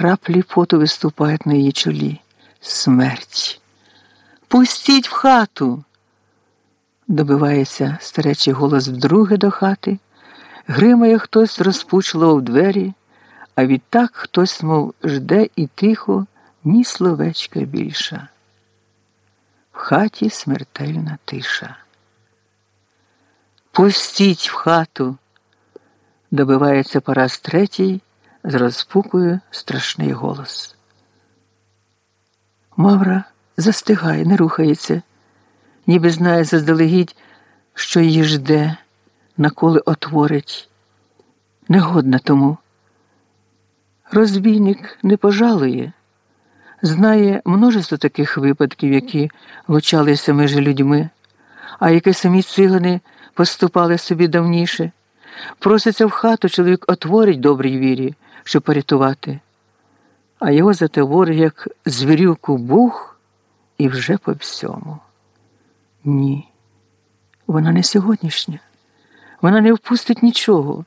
Краплі поту виступають на її чолі. Смерть. Пустіть в хату. Добивається старечий голос вдруге до хати. Гримає хтось розпучливо в двері, а відтак хтось, мов, жде і тихо, ні словечка більша. В хаті смертельна тиша. Пустіть в хату, добивається пораз третій, з розпукою страшний голос. Мавра застигає, не рухається, ніби знає заздалегідь, що її жде, наколи отворить. Негодна тому. Розбійник не пожалує, знає множество таких випадків, які лучалися між людьми, а які самі цигани поступали собі давніше. Проситься в хату, чоловік отворить добрій вірі, щоб порятувати, а його затеворить, як звірюку бух, і вже по всьому. Ні, вона не сьогоднішня. Вона не впустить нічого,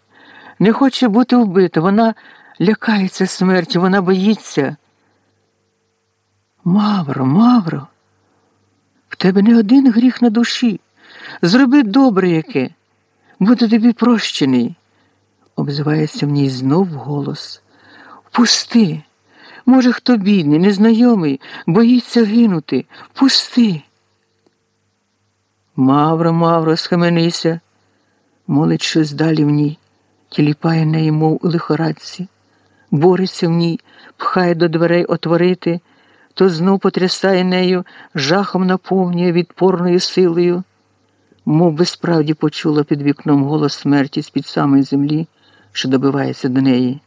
не хоче бути вбита, вона лякається смерті, вона боїться. Мавро, Мавро, в тебе не один гріх на душі. Зроби добре яке, буде тобі прощений, обзивається в ній знов голос. Пусти. Може, хто бідний, незнайомий, боїться гинути. Пусти. Мавро, Мавро, схаменися, молить щось далі в ній, тіліпає неї, мов у лихорадці, бореться в ній, пхає до дверей отворити, то знов потрясає нею, жахом наповнює відпорною силою, мов би справді почула під вікном голос смерті з-під самої землі, що добивається до неї.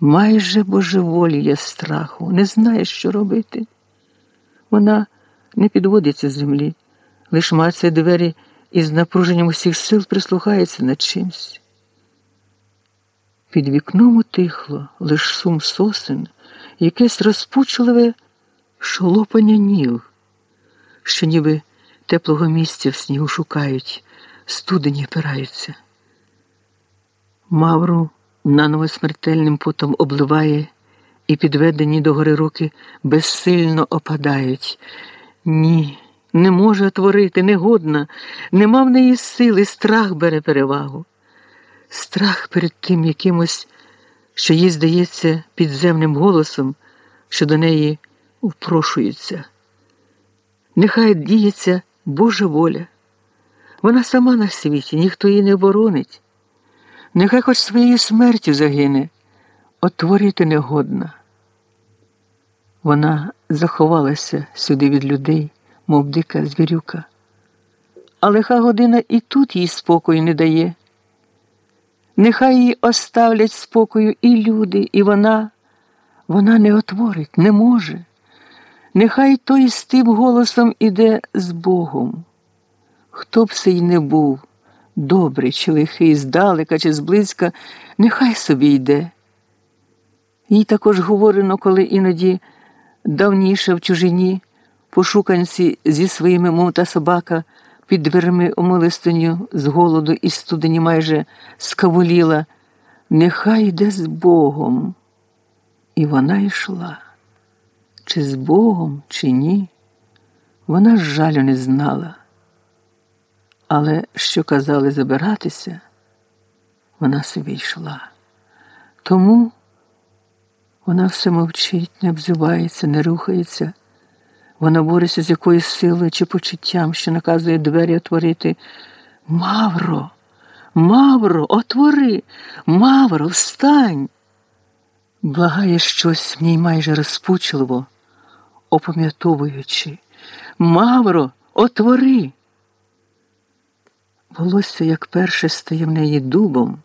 Майже божеволіє страху, не знає, що робити. Вона не підводиться з землі, лиш мацає двері і з напруженням усіх сил прислухається над чимсь. Під вікном утихло лиш сум сосен, якесь розпучливе шолопання ніг, що ніби теплого місця в снігу шукають, студені опираються. Мавру наново смертельним потом обливає, і підведені до гори руки безсильно опадають. Ні, не може отворити, негодна, нема в неї сили, страх бере перевагу. Страх перед тим якимось, що їй здається підземним голосом, що до неї впрошується. Нехай діється Божа воля. Вона сама на світі, ніхто її не оборонить. Нехай хоч своєю смертю загине, отворити негодна. Вона заховалася сюди від людей, мов дика звірюка. А лиха година і тут їй спокою не дає. Нехай її оставлять спокою і люди, і вона, вона не отворить, не може. Нехай той з тим голосом іде з Богом. Хто б сей не був, добрий чи лихий, здалека чи зблизька, нехай собі йде. Їй також говорено, коли іноді давніше в чужині пошуканці зі своїми мов та собака під дверми у з голоду і студені майже скавуліла, нехай йде з Богом. І вона йшла. Чи з Богом, чи ні, вона ж жалю не знала. Але що казали забиратися, вона собі йшла. Тому вона все мовчить, не обзивається, не рухається. Вона бореться з якоюсь силою чи почуттям, що наказує двері отворити. Мавро, Мавро, отвори, Мавро, встань. Благає щось в ній майже розпучливо, опам'ятовуючи. Мавро, отвори. Волосся, як перше, стає в неї дубом.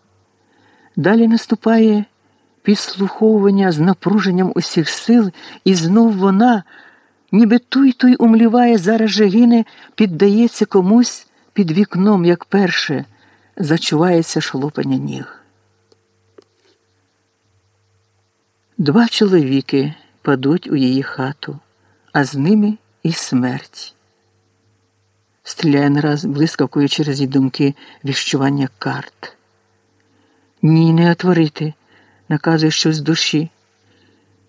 Далі наступає підслуховування з напруженням усіх сил, і знов вона, ніби туй туй умліває, зараз же гине, піддається комусь під вікном, як перше, зачувається шолопання ніг. Два чоловіки падуть у її хату, а з ними і смерть. Стріляє нараз, блискавкою через її думки віщування карт. Ні, не отворити, наказує щось з душі.